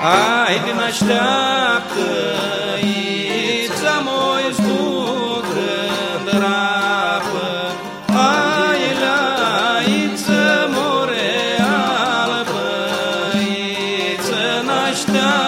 Ai mă așteaptă, Ița moi zbucând rapă, Ai la Iță more albă, Iță n-așteaptă,